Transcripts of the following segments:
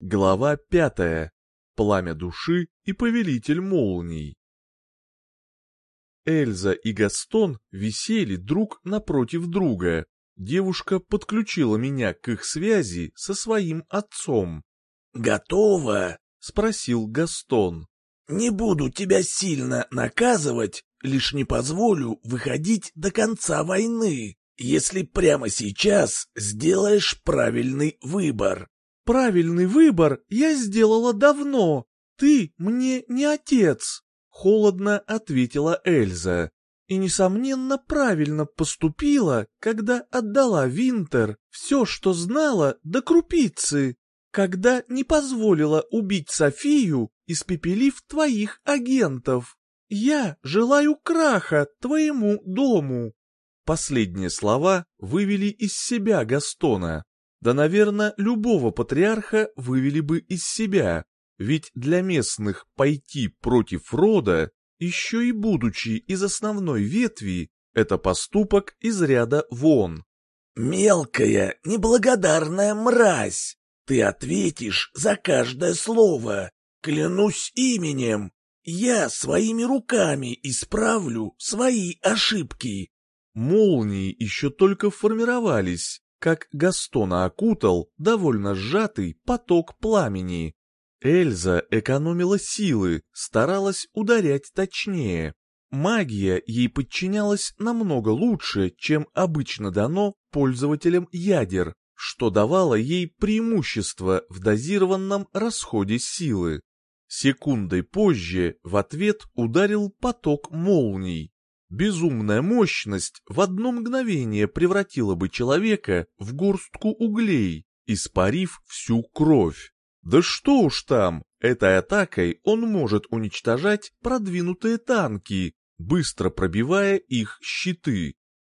Глава пятая. Пламя души и повелитель молний. Эльза и Гастон висели друг напротив друга. Девушка подключила меня к их связи со своим отцом. «Готово?» — спросил Гастон. «Не буду тебя сильно наказывать, лишь не позволю выходить до конца войны, если прямо сейчас сделаешь правильный выбор». «Правильный выбор я сделала давно. Ты мне не отец», — холодно ответила Эльза. «И, несомненно, правильно поступила, когда отдала Винтер все, что знала, до крупицы, когда не позволила убить Софию, испепелив твоих агентов. Я желаю краха твоему дому». Последние слова вывели из себя Гастона. Да, наверное, любого патриарха вывели бы из себя, ведь для местных пойти против рода, еще и будучи из основной ветви, это поступок из ряда вон. «Мелкая, неблагодарная мразь! Ты ответишь за каждое слово! Клянусь именем! Я своими руками исправлю свои ошибки!» Молнии еще только формировались, как Гастона окутал довольно сжатый поток пламени. Эльза экономила силы, старалась ударять точнее. Магия ей подчинялась намного лучше, чем обычно дано пользователям ядер, что давало ей преимущество в дозированном расходе силы. Секундой позже в ответ ударил поток молний. Безумная мощность в одно мгновение превратила бы человека в горстку углей, испарив всю кровь. Да что уж там, этой атакой он может уничтожать продвинутые танки, быстро пробивая их щиты.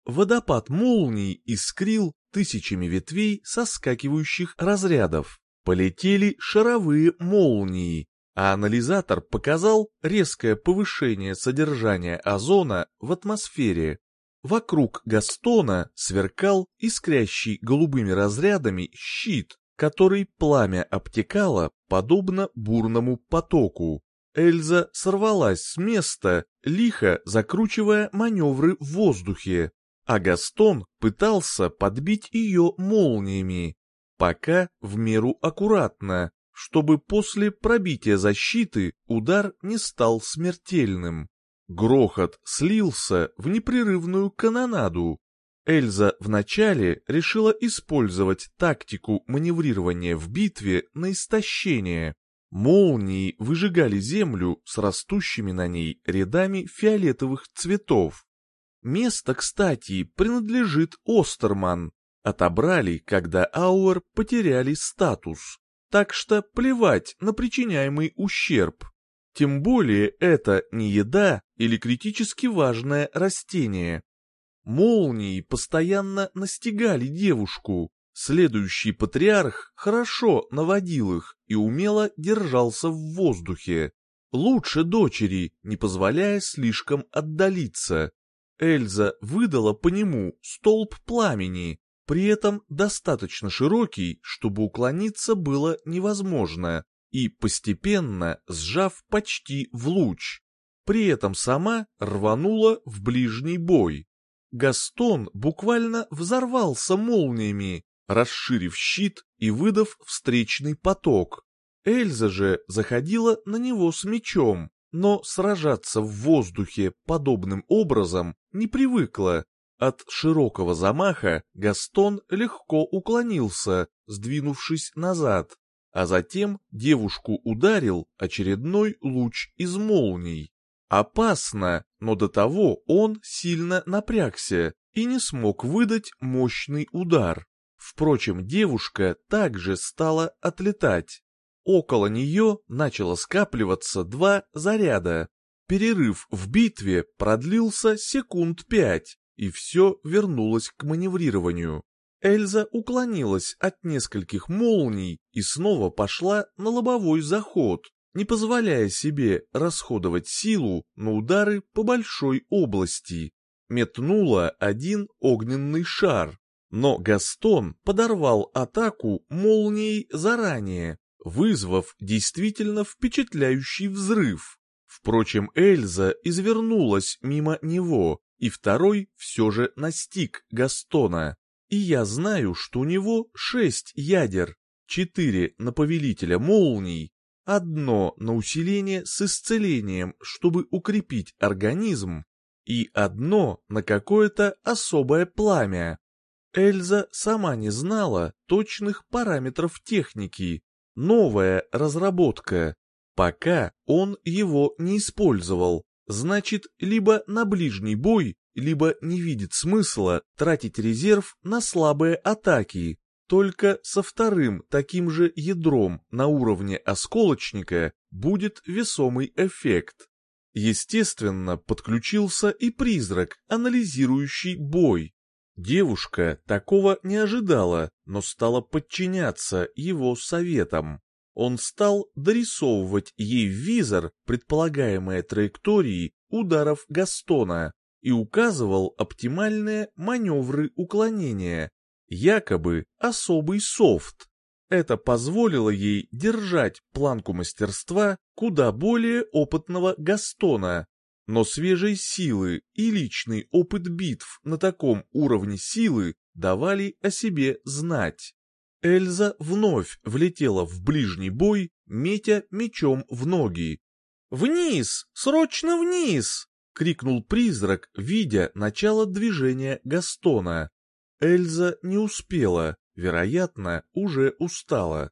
Водопад молний искрил тысячами ветвей соскакивающих разрядов. Полетели шаровые молнии, а анализатор показал резкое повышение содержания озона в атмосфере. Вокруг Гастона сверкал искрящий голубыми разрядами щит, который пламя обтекало подобно бурному потоку. Эльза сорвалась с места, лихо закручивая маневры в воздухе, а Гастон пытался подбить ее молниями, пока в меру аккуратно, чтобы после пробития защиты удар не стал смертельным. Грохот слился в непрерывную канонаду. Эльза вначале решила использовать тактику маневрирования в битве на истощение. Молнии выжигали землю с растущими на ней рядами фиолетовых цветов. Место, кстати, принадлежит Остерман. Отобрали, когда Ауэр потеряли статус так что плевать на причиняемый ущерб. Тем более это не еда или критически важное растение. Молнии постоянно настигали девушку. Следующий патриарх хорошо наводил их и умело держался в воздухе. Лучше дочери, не позволяя слишком отдалиться. Эльза выдала по нему столб пламени, при этом достаточно широкий, чтобы уклониться было невозможно, и постепенно сжав почти в луч. При этом сама рванула в ближний бой. Гастон буквально взорвался молниями, расширив щит и выдав встречный поток. Эльза же заходила на него с мечом, но сражаться в воздухе подобным образом не привыкла от широкого замаха Гастон легко уклонился, сдвинувшись назад, а затем девушку ударил очередной луч из молний. Опасно, но до того он сильно напрягся и не смог выдать мощный удар. Впрочем, девушка также стала отлетать. Около нее начало скапливаться два заряда. Перерыв в битве продлился секунд пять, и все вернулось к маневрированию. Эльза уклонилась от нескольких молний и снова пошла на лобовой заход, не позволяя себе расходовать силу на удары по большой области. Метнула один огненный шар, но Гастон подорвал атаку молнией заранее, вызвав действительно впечатляющий взрыв. Впрочем, Эльза извернулась мимо него, и второй все же настиг Гастона. И я знаю, что у него шесть ядер, четыре на повелителя молний, одно на усиление с исцелением, чтобы укрепить организм, и одно на какое-то особое пламя. Эльза сама не знала точных параметров техники, новая разработка. Пока он его не использовал, значит, либо на ближний бой, либо не видит смысла тратить резерв на слабые атаки. Только со вторым таким же ядром на уровне осколочника будет весомый эффект. Естественно, подключился и призрак, анализирующий бой. Девушка такого не ожидала, но стала подчиняться его советам. Он стал дорисовывать ей визор предполагаемые траектории ударов Гастона и указывал оптимальные маневры уклонения, якобы особый софт. Это позволило ей держать планку мастерства куда более опытного Гастона, но свежей силы и личный опыт битв на таком уровне силы давали о себе знать. Эльза вновь влетела в ближний бой, метя мечом в ноги. «Вниз! Срочно вниз!» — крикнул призрак, видя начало движения Гастона. Эльза не успела, вероятно, уже устала.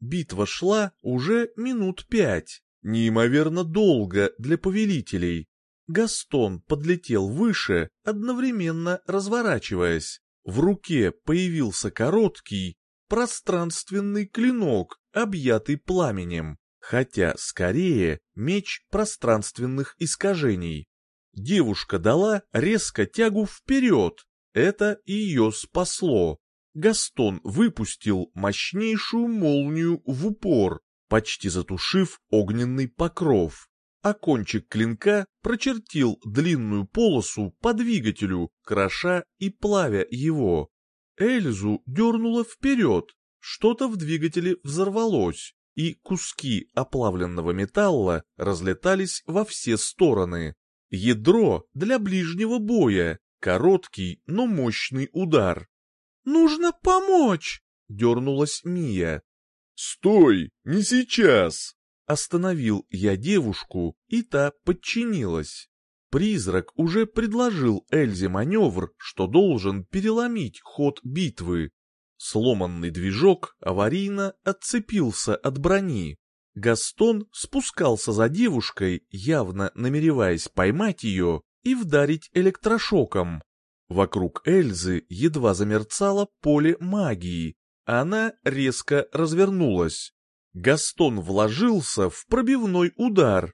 Битва шла уже минут пять, неимоверно долго для повелителей. Гастон подлетел выше, одновременно разворачиваясь. В руке появился короткий, пространственный клинок, объятый пламенем, хотя скорее меч пространственных искажений. Девушка дала резко тягу вперед, это ее спасло. Гастон выпустил мощнейшую молнию в упор, почти затушив огненный покров, а кончик клинка прочертил длинную полосу по двигателю, кроша и плавя его. Эльзу дернуло вперед, что-то в двигателе взорвалось, и куски оплавленного металла разлетались во все стороны. Ядро для ближнего боя, Короткий, но мощный удар. «Нужно помочь!» — дернулась Мия. «Стой! Не сейчас!» Остановил я девушку, и та подчинилась. Призрак уже предложил Эльзе маневр, что должен переломить ход битвы. Сломанный движок аварийно отцепился от брони. Гастон спускался за девушкой, явно намереваясь поймать ее, и вдарить электрошоком. Вокруг Эльзы едва замерцало поле магии, она резко развернулась. Гастон вложился в пробивной удар.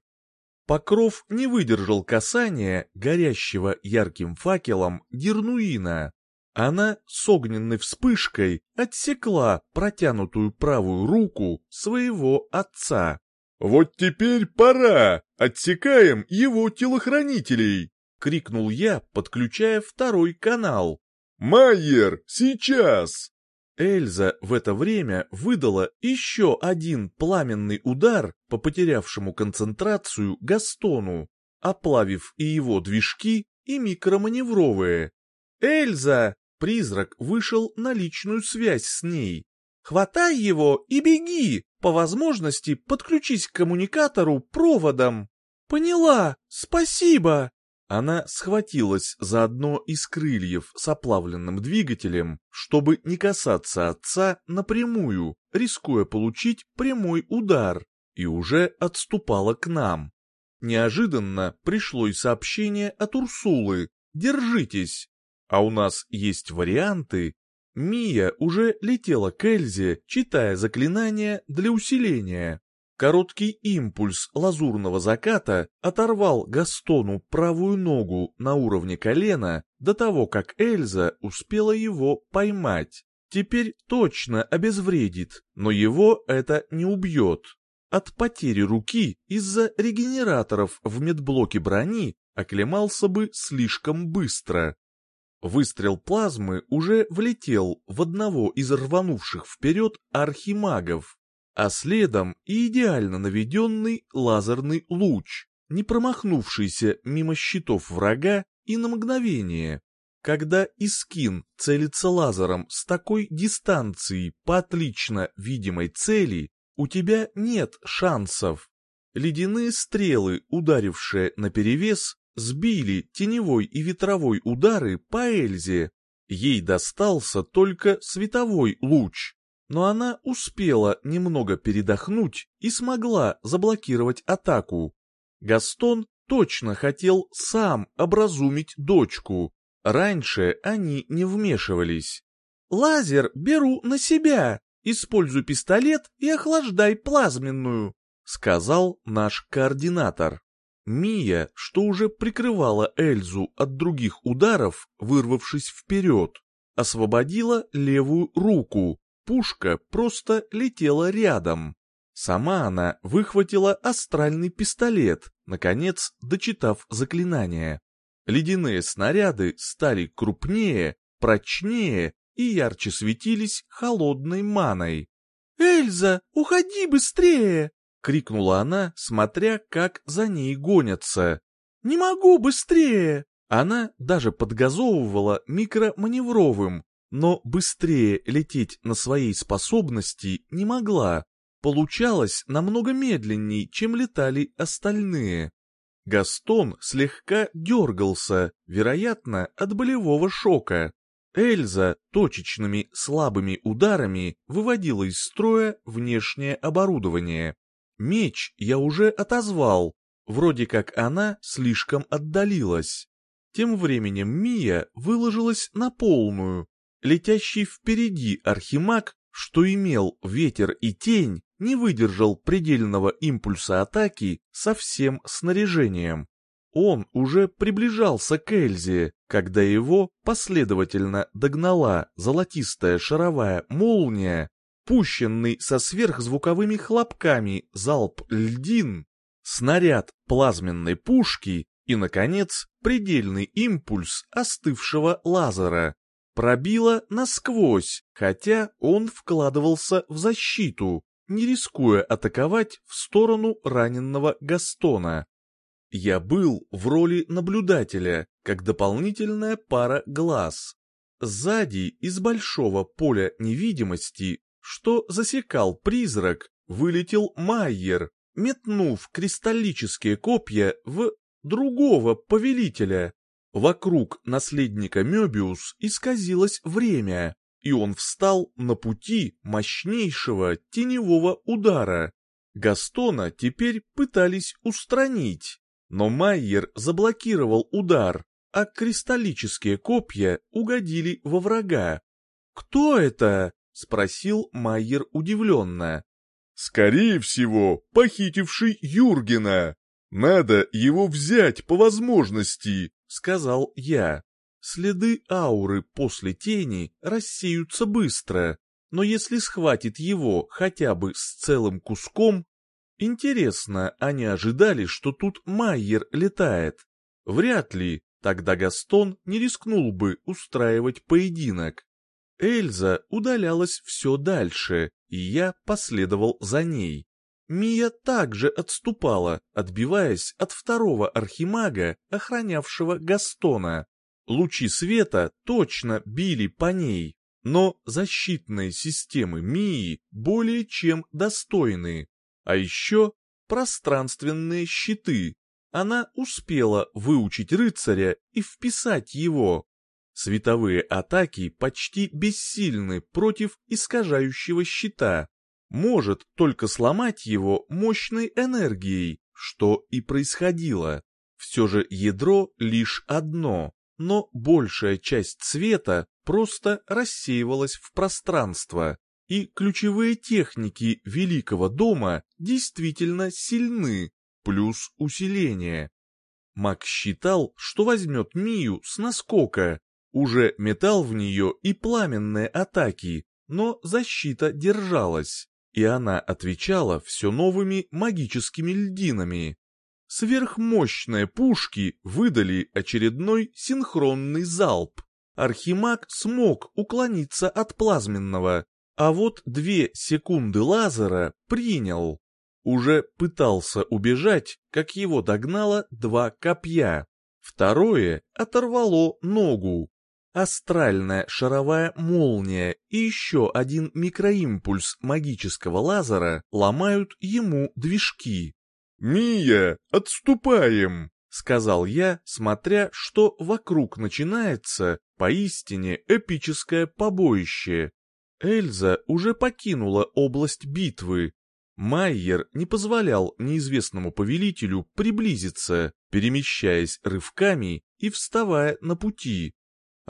Покров не выдержал касания горящего ярким факелом Гернуина. Она с огненной вспышкой отсекла протянутую правую руку своего отца. «Вот теперь пора! Отсекаем его телохранителей!» — крикнул я, подключая второй канал. «Майер, сейчас!» Эльза в это время выдала еще один пламенный удар по потерявшему концентрацию Gastoну, оплавив и его движки, и микроманевровые. «Эльза!» — призрак вышел на личную связь с ней. «Хватай его и беги! По возможности подключись к коммуникатору проводом!» «Поняла! Спасибо!» Она схватилась за одно из крыльев с оплавленным двигателем, чтобы не касаться отца напрямую, рискуя получить прямой удар, и уже отступала к нам. Неожиданно пришло и сообщение от Урсулы «Держитесь!» А у нас есть варианты. Мия уже летела к Эльзе, читая заклинания для усиления. Короткий импульс лазурного заката оторвал Гастону правую ногу на уровне колена до того, как Эльза успела его поймать. Теперь точно обезвредит, но его это не убьет. От потери руки из-за регенераторов в медблоке брони оклемался бы слишком быстро. Выстрел плазмы уже влетел в одного из рванувших вперед архимагов. А следом и идеально наведенный лазерный луч, не промахнувшийся мимо щитов врага и на мгновение. Когда Искин целится лазером с такой дистанции по отлично видимой цели, у тебя нет шансов. Ледяные стрелы, ударившие наперевес, сбили теневой и ветровой удары по Эльзе. Ей достался только световой луч, но она успела немного передохнуть и смогла заблокировать атаку. Гастон точно хотел сам образумить дочку. Раньше они не вмешивались. «Лазер беру на себя. Используй пистолет и охлаждай плазменную», — сказал наш координатор. Мия, что уже прикрывала Эльзу от других ударов, вырвавшись вперед, освободила левую руку. Пушка просто летела рядом. Сама она выхватила астральный пистолет, наконец дочитав заклинание. Ледяные снаряды стали крупнее, прочнее и ярче светились холодной маной. «Эльза, уходи быстрее!» — крикнула она, смотря, как за ней гонятся. «Не могу быстрее!» Она даже подгазовывала микроманевровым, но быстрее лететь на своей способности не могла. Получалось намного медленней, чем летали остальные. Гастон слегка дергался, вероятно, от болевого шока. Эльза точечными слабыми ударами выводила из строя внешнее оборудование. Меч я уже отозвал, вроде как она слишком отдалилась. Тем временем Мия выложилась на полную. Летящий впереди архимаг, что имел ветер и тень, не выдержал предельного импульса атаки со всем снаряжением. Он уже приближался к Эльзе, когда его последовательно догнала золотистая шаровая молния пущенный со сверхзвуковыми хлопками залп льдин, снаряд плазменной пушки и, наконец, предельный импульс остывшего лазера. Пробило насквозь, хотя он вкладывался в защиту, не рискуя атаковать в сторону раненного Гастона. Я был в роли наблюдателя, как дополнительная пара глаз. Сзади из большого поля невидимости что засекал призрак, вылетел Майер, метнув кристаллические копья в другого повелителя. Вокруг наследника Мёбиус исказилось время, и он встал на пути мощнейшего теневого удара. Гастона теперь пытались устранить, но Майер заблокировал удар, а кристаллические копья угодили во врага. «Кто это?» — спросил Майер удивленно. «Скорее всего, похитивший Юргена. Надо его взять по возможности», — сказал я. Следы ауры после тени рассеются быстро, но если схватит его хотя бы с целым куском... Интересно, они ожидали, что тут Майер летает? Вряд ли, тогда Гастон не рискнул бы устраивать поединок. Эльза удалялась все дальше, и я последовал за ней. Мия также отступала, отбиваясь от второго архимага, охранявшего Гастона. Лучи света точно били по ней, но защитные системы Мии более чем достойны. А еще пространственные щиты. Она успела выучить рыцаря и вписать его, Световые атаки почти бессильны против искажающего щита. Может только сломать его мощной энергией, что и происходило. Все же ядро лишь одно, но большая часть цвета просто рассеивалась в пространство, и ключевые техники Великого дома действительно сильны, плюс усиление. Мак считал, что возьмет Мию с наскока, уже метал в нее и пламенные атаки, но защита держалась, и она отвечала все новыми магическими льдинами. Сверхмощные пушки выдали очередной синхронный залп. Архимаг смог уклониться от плазменного, А вот две секунды лазера принял. Уже пытался убежать, как его догнало два копья. Второе оторвало ногу. Астральная шаровая молния и еще один микроимпульс магического лазера ломают ему движки. «Мия, отступаем!» — сказал я, смотря, что вокруг начинается поистине эпическое побоище. Эльза уже покинула область битвы. Майер не позволял неизвестному повелителю приблизиться, перемещаясь рывками и вставая на пути.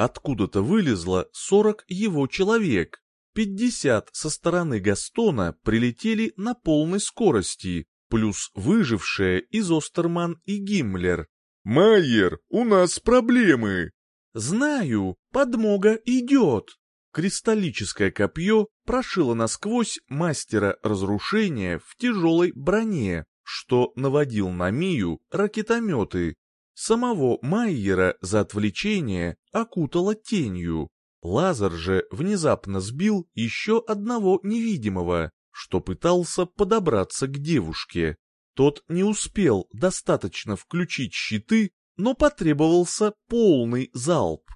Откуда-то вылезло сорок его человек. Пятьдесят со стороны Гастона прилетели на полной скорости, плюс выжившие из Остерман и Гиммлер. «Майер, у нас проблемы!» «Знаю, подмога идет!» Кристаллическое копье прошило насквозь мастера разрушения в тяжелой броне, что наводил на Мию ракетометы. Самого Майера за отвлечение окутало тенью. Лазер же внезапно сбил еще одного невидимого, что пытался подобраться к девушке. Тот не успел достаточно включить щиты, но потребовался полный залп.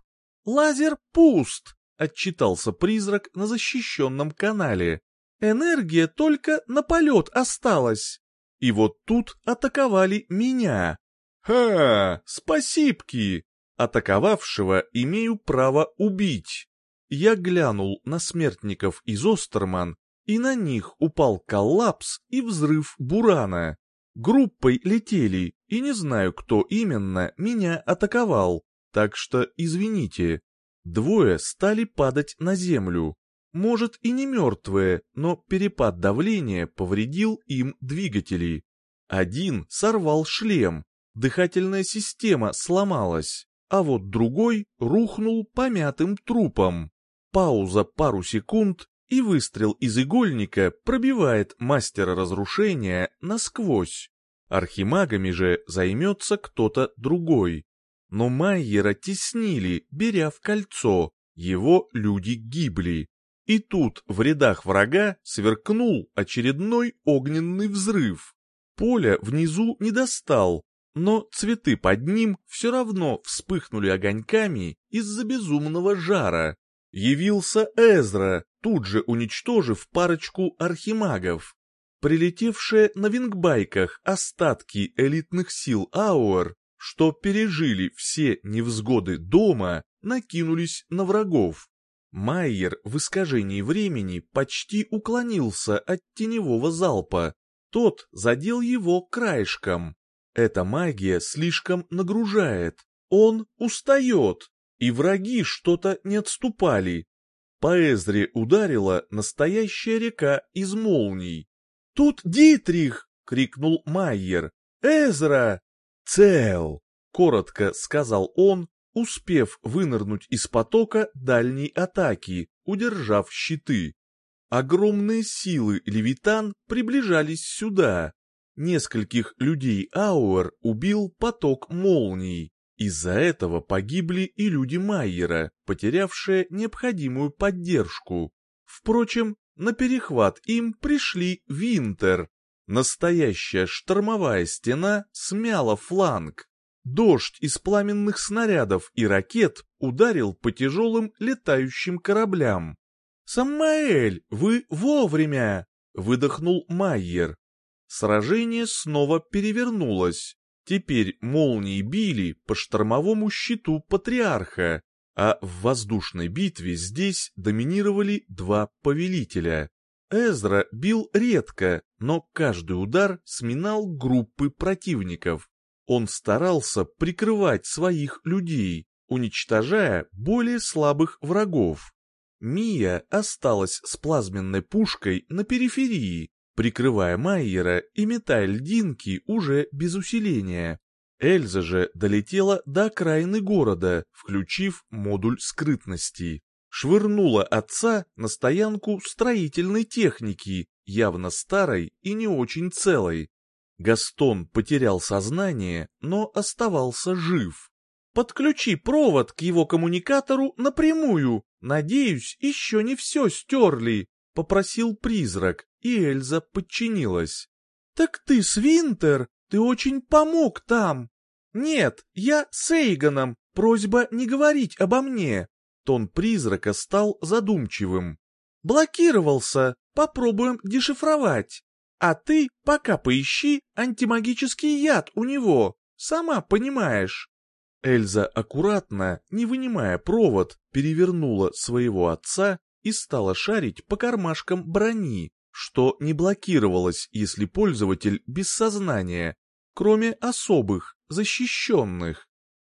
«Лазер пуст!» — отчитался призрак на защищенном канале. «Энергия только на полет осталась!» И вот тут атаковали меня. «Ха! Спасибки! Атаковавшего имею право убить!» Я глянул на смертников из Остерман, и на них упал коллапс и взрыв бурана. Группой летели, и не знаю, кто именно меня атаковал, так что извините. Двое стали падать на землю. Может и не мертвые, но перепад давления повредил им двигатели. Один сорвал шлем, дыхательная система сломалась, а вот другой рухнул помятым трупом. Пауза пару секунд, и выстрел из игольника пробивает мастера разрушения насквозь. Архимагами же займется кто-то другой. Но Майера теснили, беря в кольцо, его люди гибли. И тут в рядах врага сверкнул очередной огненный взрыв. Поля внизу не достал, но цветы под ним все равно вспыхнули огоньками из-за безумного жара. Явился Эзра, тут же уничтожив парочку архимагов. Прилетевшие на вингбайках остатки элитных сил Ауэр, что пережили все невзгоды дома, накинулись на врагов. Майер в искажении времени почти уклонился от теневого залпа. Тот задел его краешком. Эта магия слишком нагружает. Он устает, и враги что-то не отступали. По Эзре ударила настоящая река из молний. «Тут Дитрих!» — крикнул Майер. «Эзра!» «Цел!» — коротко сказал он, успев вынырнуть из потока дальней атаки, удержав щиты. Огромные силы Левитан приближались сюда. Нескольких людей Ауэр убил поток молний. Из-за этого погибли и люди Майера, потерявшие необходимую поддержку. Впрочем, на перехват им пришли Винтер. Настоящая штормовая стена смяла фланг. Дождь из пламенных снарядов и ракет ударил по тяжелым летающим кораблям. «Самаэль, вы вовремя!» — выдохнул Майер. Сражение снова перевернулось. Теперь молнии били по штормовому щиту Патриарха, а в воздушной битве здесь доминировали два повелителя. Эзра бил редко, но каждый удар сминал группы противников. Он старался прикрывать своих людей, уничтожая более слабых врагов. Мия осталась с плазменной пушкой на периферии, прикрывая Майера и метая льдинки уже без усиления. Эльза же долетела до окраины города, включив модуль скрытности. Швырнула отца на стоянку строительной техники, явно старой и не очень целой. Гастон потерял сознание, но оставался жив. «Подключи провод к его коммуникатору напрямую. Надеюсь, еще не все стерли», — попросил призрак, и Эльза подчинилась. «Так ты Свинтер, ты очень помог там!» «Нет, я с Эйгоном, просьба не говорить обо мне!» Тон призрака стал задумчивым. «Блокировался, попробуем дешифровать. А ты пока поищи антимагический яд у него, сама понимаешь». Эльза аккуратно, не вынимая провод, перевернула своего отца и стала шарить по кармашкам брони, что не блокировалось, если пользователь без сознания, кроме особых, защищенных.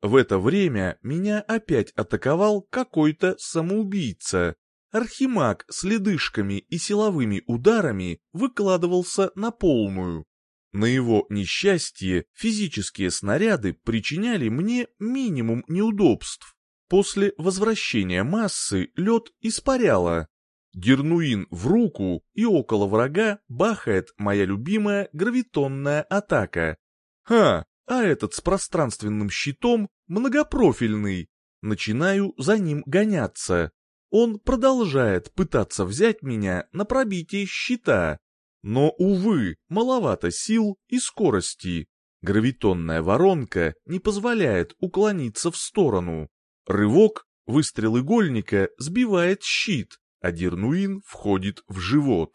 В это время меня опять атаковал какой-то самоубийца. Архимаг с ледышками и силовыми ударами выкладывался на полную. На его несчастье физические снаряды причиняли мне минимум неудобств. После возвращения массы лед испаряло. Дернуин в руку, и около врага бахает моя любимая гравитонная атака. Ха, а этот с пространственным щитом многопрофильный. Начинаю за ним гоняться. Он продолжает пытаться взять меня на пробитие щита. Но, увы, маловато сил и скорости. Гравитонная воронка не позволяет уклониться в сторону. Рывок, выстрел игольника сбивает щит, а Дернуин входит в живот.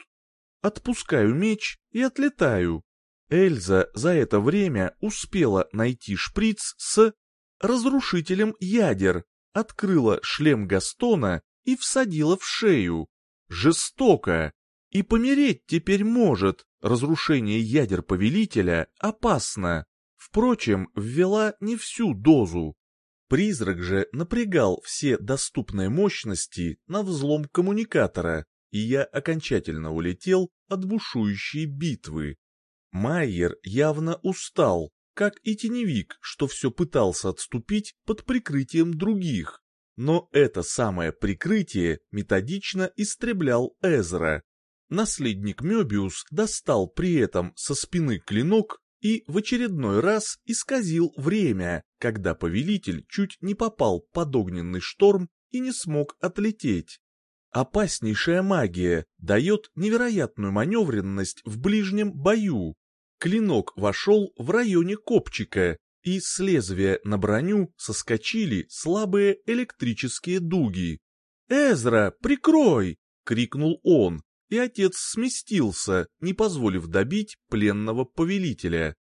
Отпускаю меч и отлетаю. Эльза за это время успела найти шприц с разрушителем ядер, открыла шлем Гастона и всадила в шею. Жестоко. И помереть теперь может, разрушение ядер повелителя опасно. Впрочем, ввела не всю дозу. Призрак же напрягал все доступные мощности на взлом коммуникатора, и я окончательно улетел от бушующей битвы. Майер явно устал, как и теневик, что все пытался отступить под прикрытием других. Но это самое прикрытие методично истреблял Эзра. Наследник Мёбиус достал при этом со спины клинок и в очередной раз исказил время, когда повелитель чуть не попал под огненный шторм и не смог отлететь. Опаснейшая магия дает невероятную маневренность в ближнем бою. Клинок вошел в районе копчика, и с лезвия на броню соскочили слабые электрические дуги. «Эзра, прикрой!» — крикнул он, и отец сместился, не позволив добить пленного повелителя.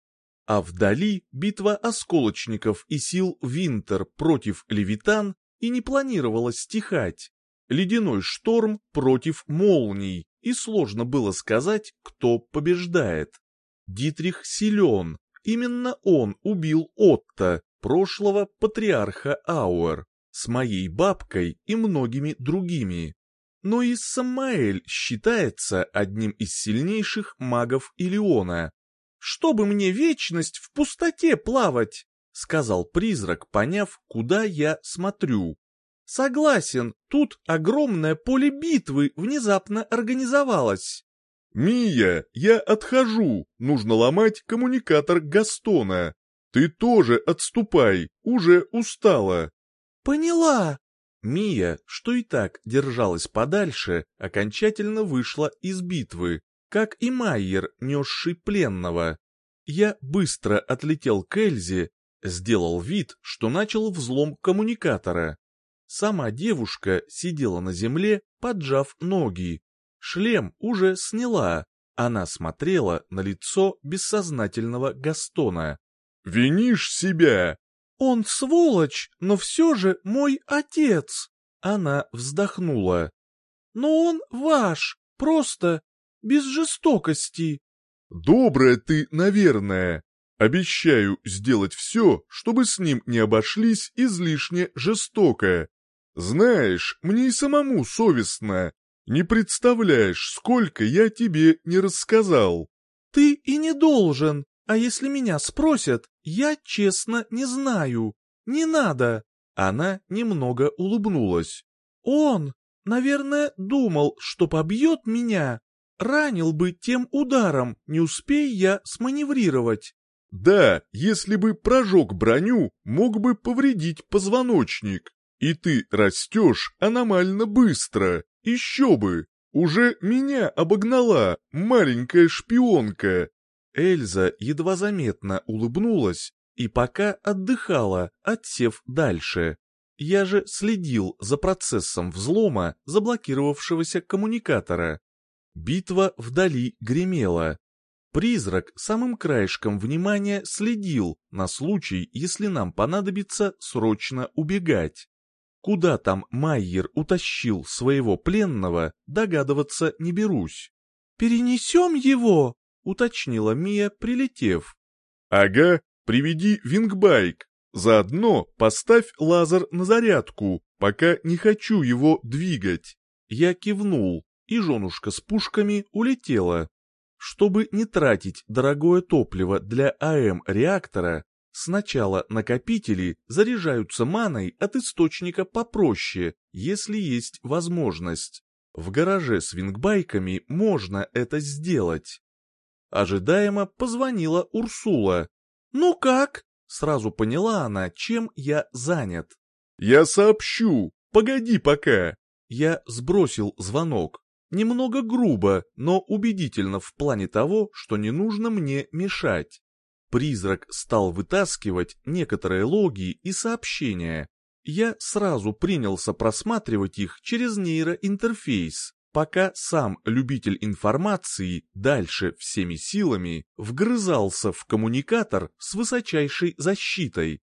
А вдали битва осколочников и сил Винтер против Левитан и не планировала стихать. Ледяной шторм против молний, и сложно было сказать, кто побеждает. Дитрих силен, именно он убил Отто, прошлого патриарха Ауэр, с моей бабкой и многими другими но и Самаэль считается одним из сильнейших магов Илиона. «Чтобы мне вечность в пустоте плавать!» — сказал призрак, поняв, куда я смотрю. «Согласен, тут огромное поле битвы внезапно организовалось». «Мия, я отхожу, нужно ломать коммуникатор Гастона. Ты тоже отступай, уже устала». «Поняла», Мия, что и так держалась подальше, окончательно вышла из битвы, как и Майер, несший пленного. Я быстро отлетел к Эльзе, сделал вид, что начал взлом коммуникатора. Сама девушка сидела на земле, поджав ноги. Шлем уже сняла, она смотрела на лицо бессознательного Гастона. «Винишь себя!» «Он сволочь, но все же мой отец!» Она вздохнула. «Но он ваш, просто, без жестокости!» «Добрая ты, наверное. Обещаю сделать все, чтобы с ним не обошлись излишне жестоко. Знаешь, мне и самому совестно. Не представляешь, сколько я тебе не рассказал». «Ты и не должен. А если меня спросят, я честно не знаю. Не надо. Она немного улыбнулась. Он, наверное, думал, что побьет меня. Ранил бы тем ударом, не успей я сманеврировать. Да, если бы прожег броню, мог бы повредить позвоночник. И ты растешь аномально быстро. Еще бы. Уже меня обогнала маленькая шпионка. Эльза едва заметно улыбнулась и пока отдыхала, отсев дальше. Я же следил за процессом взлома заблокировавшегося коммуникатора. Битва вдали гремела. Призрак самым краешком внимания следил на случай, если нам понадобится срочно убегать. Куда там Майер утащил своего пленного, догадываться не берусь. «Перенесем его?» — уточнила Мия, прилетев. «Ага, приведи вингбайк. Заодно поставь лазер на зарядку, пока не хочу его двигать». Я кивнул, и женушка с пушками улетела. Чтобы не тратить дорогое топливо для АМ-реактора, сначала накопители заряжаются маной от источника попроще, если есть возможность. В гараже с вингбайками можно это сделать. Ожидаемо позвонила Урсула. «Ну как?» — сразу поняла она, чем я занят. «Я сообщу. Погоди пока». Я сбросил звонок. Немного грубо, но убедительно в плане того, что не нужно мне мешать. Призрак стал вытаскивать некоторые логи и сообщения. Я сразу принялся просматривать их через нейроинтерфейс, пока сам любитель информации дальше всеми силами вгрызался в коммуникатор с высочайшей защитой.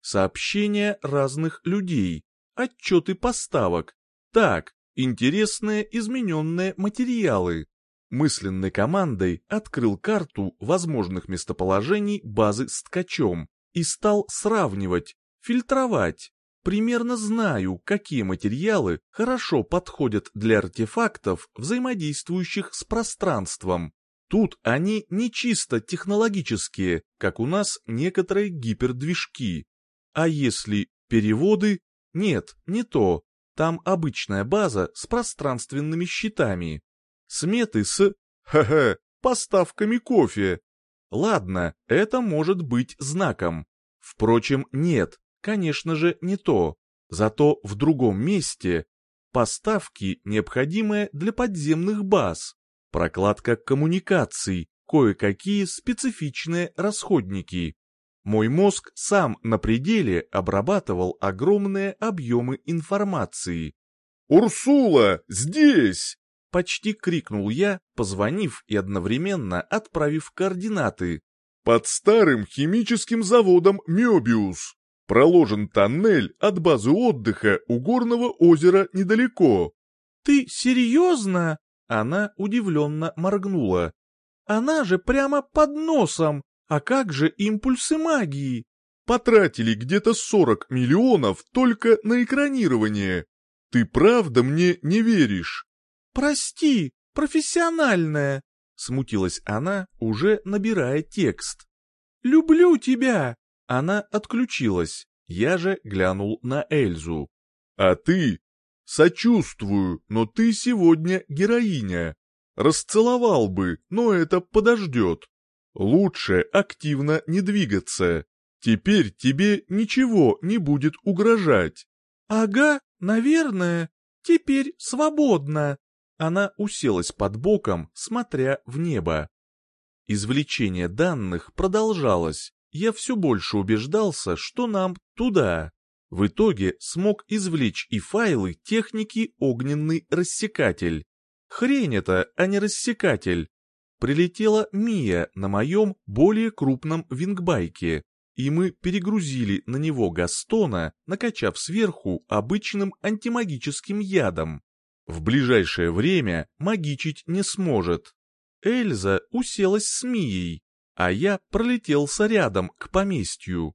Сообщения разных людей, отчеты поставок. Так, Интересные измененные материалы. Мысленной командой открыл карту возможных местоположений базы с ткачом и стал сравнивать, фильтровать. Примерно знаю, какие материалы хорошо подходят для артефактов, взаимодействующих с пространством. Тут они не чисто технологические, как у нас некоторые гипердвижки. А если переводы? Нет, не то. Там обычная база с пространственными щитами. Сметы с... Ха-ха, поставками кофе. Ладно, это может быть знаком. Впрочем, нет, конечно же, не то. Зато в другом месте поставки, необходимые для подземных баз, прокладка коммуникаций, кое-какие специфичные расходники. Мой мозг сам на пределе обрабатывал огромные объемы информации. «Урсула, здесь!» — почти крикнул я, позвонив и одновременно отправив координаты. «Под старым химическим заводом Мёбиус. Проложен тоннель от базы отдыха у горного озера недалеко». «Ты серьезно?» — она удивленно моргнула. «Она же прямо под носом, а как же импульсы магии? Потратили где-то 40 миллионов только на экранирование. Ты правда мне не веришь? Прости, профессиональная, смутилась она, уже набирая текст. Люблю тебя. Она отключилась. Я же глянул на Эльзу. А ты? Сочувствую, но ты сегодня героиня. Расцеловал бы, но это подождет. Лучше активно не двигаться. Теперь тебе ничего не будет угрожать. Ага, наверное. Теперь свободно. Она уселась под боком, смотря в небо. Извлечение данных продолжалось. Я все больше убеждался, что нам туда. В итоге смог извлечь и файлы техники «Огненный рассекатель». Хрень это, а не рассекатель прилетела Мия на моем более крупном вингбайке, и мы перегрузили на него Гастона, накачав сверху обычным антимагическим ядом. В ближайшее время магичить не сможет. Эльза уселась с Мией, а я пролетелся рядом к поместью.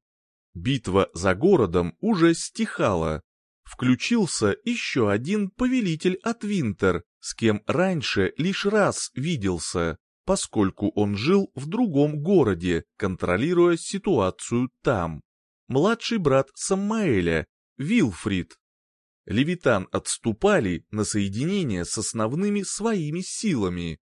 Битва за городом уже стихала. Включился еще один повелитель от Винтер, с кем раньше лишь раз виделся поскольку он жил в другом городе, контролируя ситуацию там. Младший брат Саммаэля, Вилфрид. Левитан отступали на соединение с основными своими силами.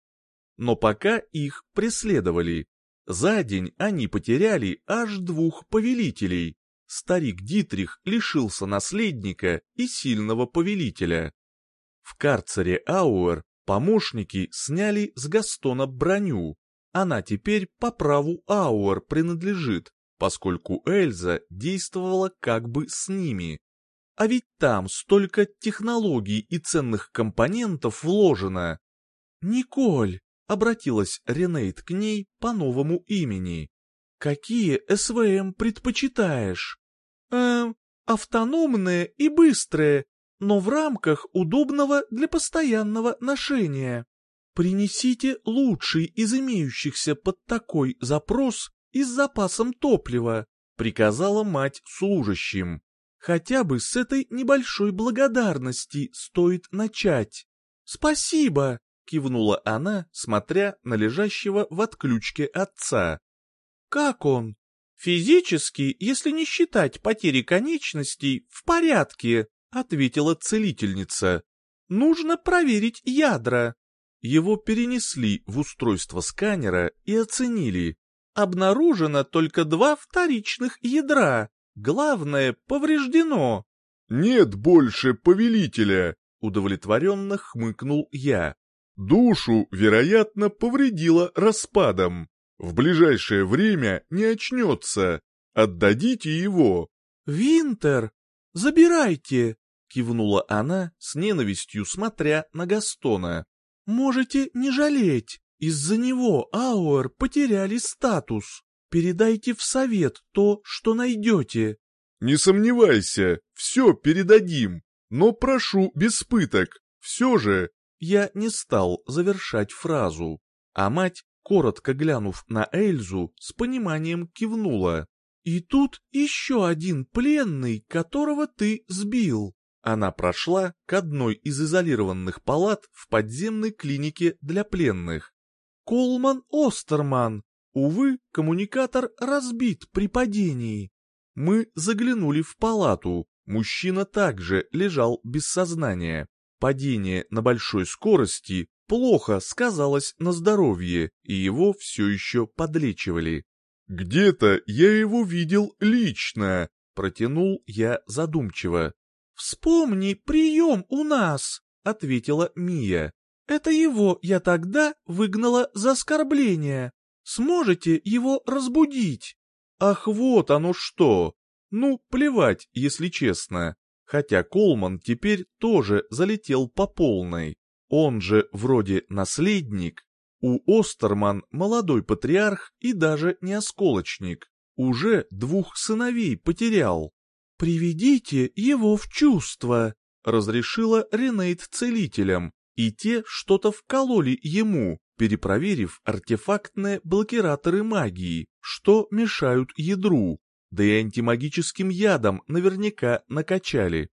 Но пока их преследовали. За день они потеряли аж двух повелителей. Старик Дитрих лишился наследника и сильного повелителя. В карцере Ауэр Помощники сняли с Гастона броню. Она теперь по праву Ауэр принадлежит, поскольку Эльза действовала как бы с ними. А ведь там столько технологий и ценных компонентов вложено. «Николь», — обратилась Ренейт к ней по новому имени, — «какие СВМ предпочитаешь?» «Эм, автономные и быстрые, но в рамках удобного для постоянного ношения. Принесите лучший из имеющихся под такой запрос и с запасом топлива, приказала мать служащим. Хотя бы с этой небольшой благодарности стоит начать. Спасибо, кивнула она, смотря на лежащего в отключке отца. Как он? Физически, если не считать потери конечностей, в порядке, ответила целительница. Нужно проверить ядра. Его перенесли в устройство сканера и оценили. Обнаружено только два вторичных ядра. Главное повреждено. Нет больше повелителя, удовлетворенно хмыкнул я. Душу, вероятно, повредило распадом. В ближайшее время не очнется. Отдадите его. Винтер, забирайте, кивнула она с ненавистью, смотря на Гастона. Можете не жалеть. Из-за него Ауэр потеряли статус. Передайте в совет то, что найдете. Не сомневайся, все передадим. Но прошу без пыток. Все же... Я не стал завершать фразу. А мать, коротко глянув на Эльзу, с пониманием кивнула. «И тут еще один пленный, которого ты сбил». Она прошла к одной из изолированных палат в подземной клинике для пленных. Колман Остерман. Увы, коммуникатор разбит при падении. Мы заглянули в палату. Мужчина также лежал без сознания. Падение на большой скорости плохо сказалось на здоровье, и его все еще подлечивали. «Где-то я его видел лично», — протянул я задумчиво. «Вспомни прием у нас», — ответила Мия. «Это его я тогда выгнала за оскорбление. Сможете его разбудить?» «Ах, вот оно что! Ну, плевать, если честно. Хотя Колман теперь тоже залетел по полной. Он же вроде наследник. У Остерман молодой патриарх и даже не осколочник. Уже двух сыновей потерял. «Приведите его в чувство», — разрешила Ренейт целителям, и те что-то вкололи ему, перепроверив артефактные блокираторы магии, что мешают ядру, да и антимагическим ядом наверняка накачали.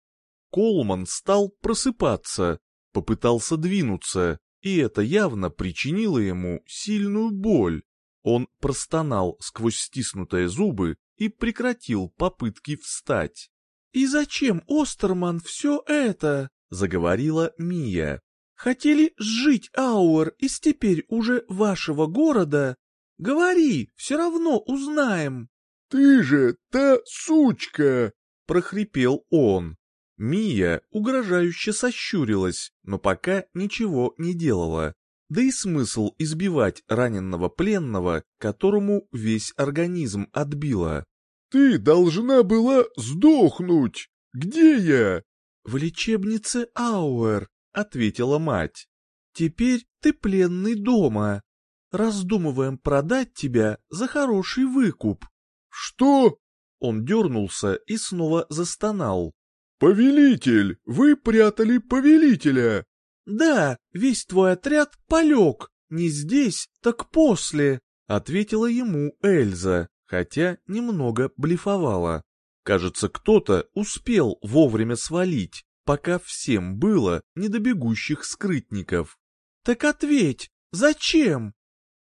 Колман стал просыпаться, попытался двинуться, и это явно причинило ему сильную боль. Он простонал сквозь стиснутые зубы и прекратил попытки встать. «И зачем, Остерман, все это?» — заговорила Мия. «Хотели сжить Ауэр из теперь уже вашего города? Говори, все равно узнаем». «Ты же та сучка!» — прохрипел он. Мия угрожающе сощурилась, но пока ничего не делала. Да и смысл избивать раненного пленного, которому весь организм отбило. «Ты должна была сдохнуть! Где я?» «В лечебнице Ауэр», — ответила мать. «Теперь ты пленный дома. Раздумываем продать тебя за хороший выкуп». «Что?» Он дернулся и снова застонал. «Повелитель! Вы прятали повелителя!» «Да, весь твой отряд полег, не здесь, так после», — ответила ему Эльза, хотя немного блефовала. Кажется, кто-то успел вовремя свалить, пока всем было не до бегущих скрытников. «Так ответь, зачем?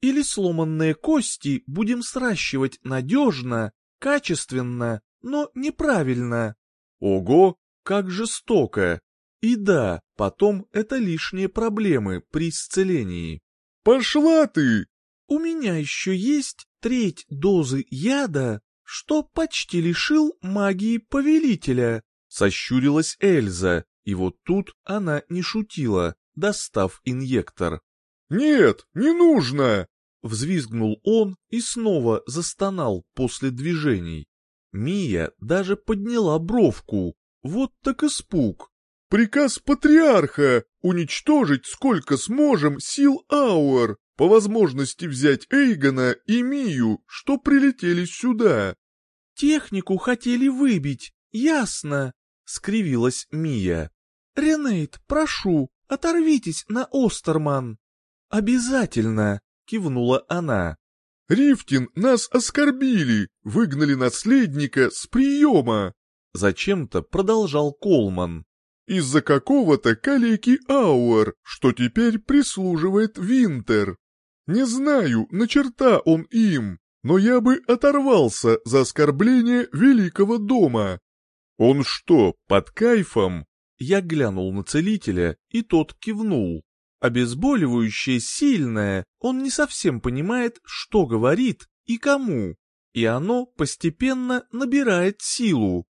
Или сломанные кости будем сращивать надежно, качественно, но неправильно?» Ого, как жестоко! И да, потом это лишние проблемы при исцелении. «Пошла ты!» «У меня еще есть треть дозы яда, что почти лишил магии повелителя», — сощурилась Эльза, и вот тут она не шутила, достав инъектор. «Нет, не нужно!» Взвизгнул он и снова застонал после движений. Мия даже подняла бровку. Вот так испуг. «Приказ патриарха — уничтожить сколько сможем сил Ауэр, по возможности взять Эйгона и Мию, что прилетели сюда». «Технику хотели выбить, ясно», — скривилась Мия. «Ренейт, прошу, оторвитесь на Остерман». «Обязательно», — кивнула она. «Рифтин, нас оскорбили, выгнали наследника с приема!» Зачем-то продолжал Колман. «Из-за какого-то калеки Ауэр, что теперь прислуживает Винтер. Не знаю, на черта он им, но я бы оторвался за оскорбление великого дома». «Он что, под кайфом?» Я глянул на целителя, и тот кивнул. Обезболивающее сильное, он не совсем понимает, что говорит и кому, и оно постепенно набирает силу.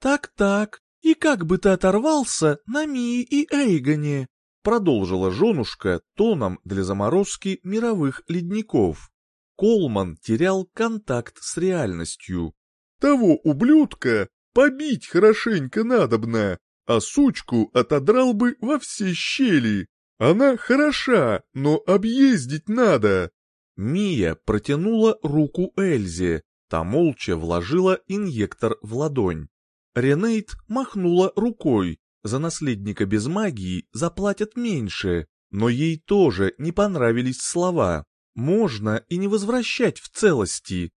«Так-так, и как бы ты оторвался на Мии и Эйгоне?» продолжила женушка тоном для заморозки мировых ледников. Колман терял контакт с реальностью. «Того ублюдка побить хорошенько надобно, а сучку отодрал бы во все щели. Она хороша, но объездить надо. Мия протянула руку Эльзе, та молча вложила инъектор в ладонь. Ренейт махнула рукой, за наследника без магии заплатят меньше, но ей тоже не понравились слова. Можно и не возвращать в целости.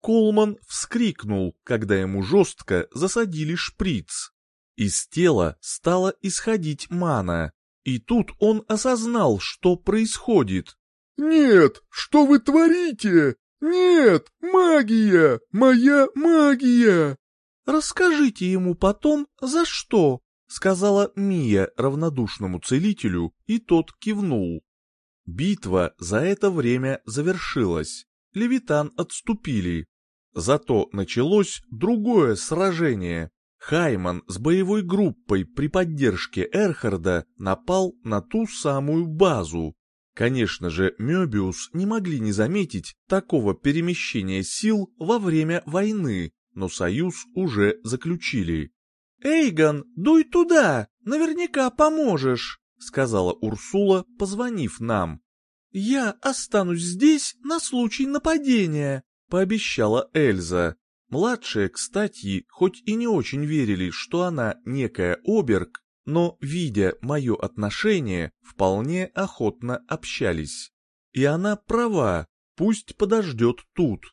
Колман вскрикнул, когда ему жестко засадили шприц. Из тела стала исходить мана. И тут он осознал, что происходит. «Нет, что вы творите? Нет, магия! Моя магия!» «Расскажите ему потом, за что», — сказала Мия равнодушному целителю, и тот кивнул. Битва за это время завершилась. Левитан отступили. Зато началось другое сражение. Хайман с боевой группой при поддержке Эрхарда напал на ту самую базу. Конечно же, Мёбиус не могли не заметить такого перемещения сил во время войны, но союз уже заключили. «Эйгон, дуй туда, наверняка поможешь», — сказала Урсула, позвонив нам. «Я останусь здесь на случай нападения», — пообещала Эльза. Младшие, кстати, хоть и не очень верили, что она некая оберг, но, видя мое отношение, вполне охотно общались. И она права, пусть подождет тут.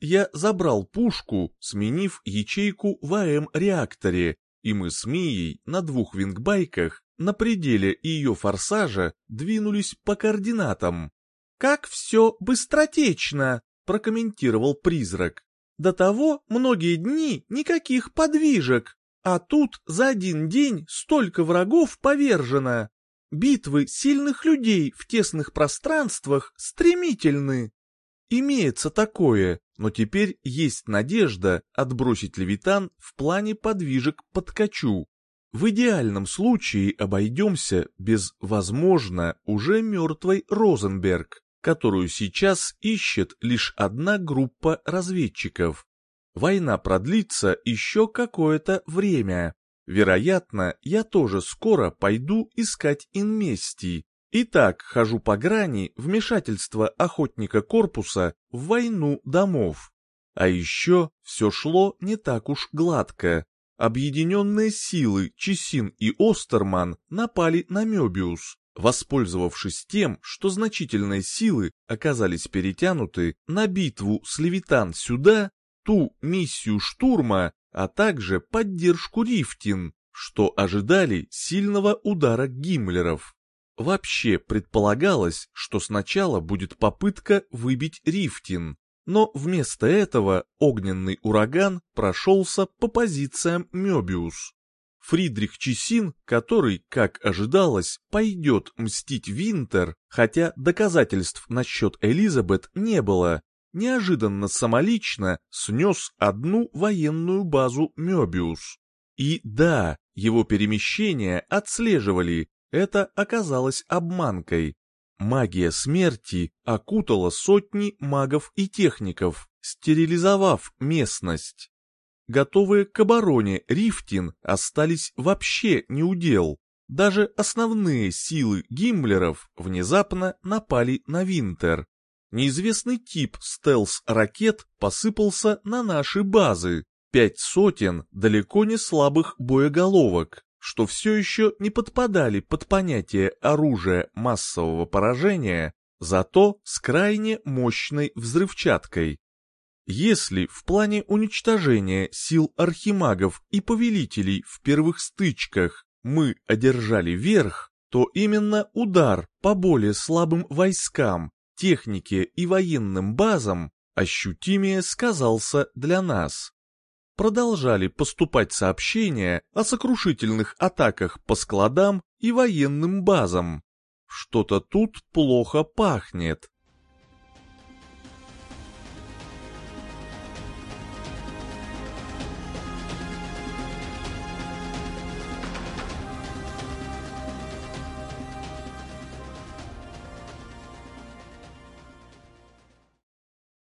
Я забрал пушку, сменив ячейку в АМ-реакторе, и мы с Мией на двух вингбайках на пределе ее форсажа двинулись по координатам. «Как все быстротечно!» — прокомментировал призрак. До того многие дни никаких подвижек, а тут за один день столько врагов повержено. Битвы сильных людей в тесных пространствах стремительны. Имеется такое, но теперь есть надежда отбросить левитан в плане подвижек под качу. В идеальном случае обойдемся без, возможно, уже мертвой Розенберг которую сейчас ищет лишь одна группа разведчиков. Война продлится еще какое-то время. Вероятно, я тоже скоро пойду искать инместий. И так хожу по грани вмешательства охотника корпуса в войну домов. А еще все шло не так уж гладко. Объединенные силы Чесин и Остерман напали на Мёбиус, Воспользовавшись тем, что значительные силы оказались перетянуты на битву с Левитан сюда, ту миссию штурма, а также поддержку Рифтин, что ожидали сильного удара гиммлеров. Вообще предполагалось, что сначала будет попытка выбить Рифтин, но вместо этого огненный ураган прошелся по позициям Мёбиус. Фридрих Чесин, который, как ожидалось, пойдет мстить Винтер, хотя доказательств насчет Элизабет не было, неожиданно самолично снес одну военную базу Мёбиус. И да, его перемещения отслеживали, это оказалось обманкой. Магия смерти окутала сотни магов и техников, стерилизовав местность. Готовые к обороне Рифтин остались вообще неудел. Даже основные силы гиммлеров внезапно напали на Винтер. Неизвестный тип стелс-ракет посыпался на наши базы. Пять сотен далеко не слабых боеголовок, что все еще не подпадали под понятие оружия массового поражения, зато с крайне мощной взрывчаткой. Если в плане уничтожения сил архимагов и повелителей в первых стычках мы одержали верх, то именно удар по более слабым войскам, технике и военным базам ощутимее сказался для нас продолжали поступать сообщения о сокрушительных атаках по складам и военным базам. Что-то тут плохо пахнет.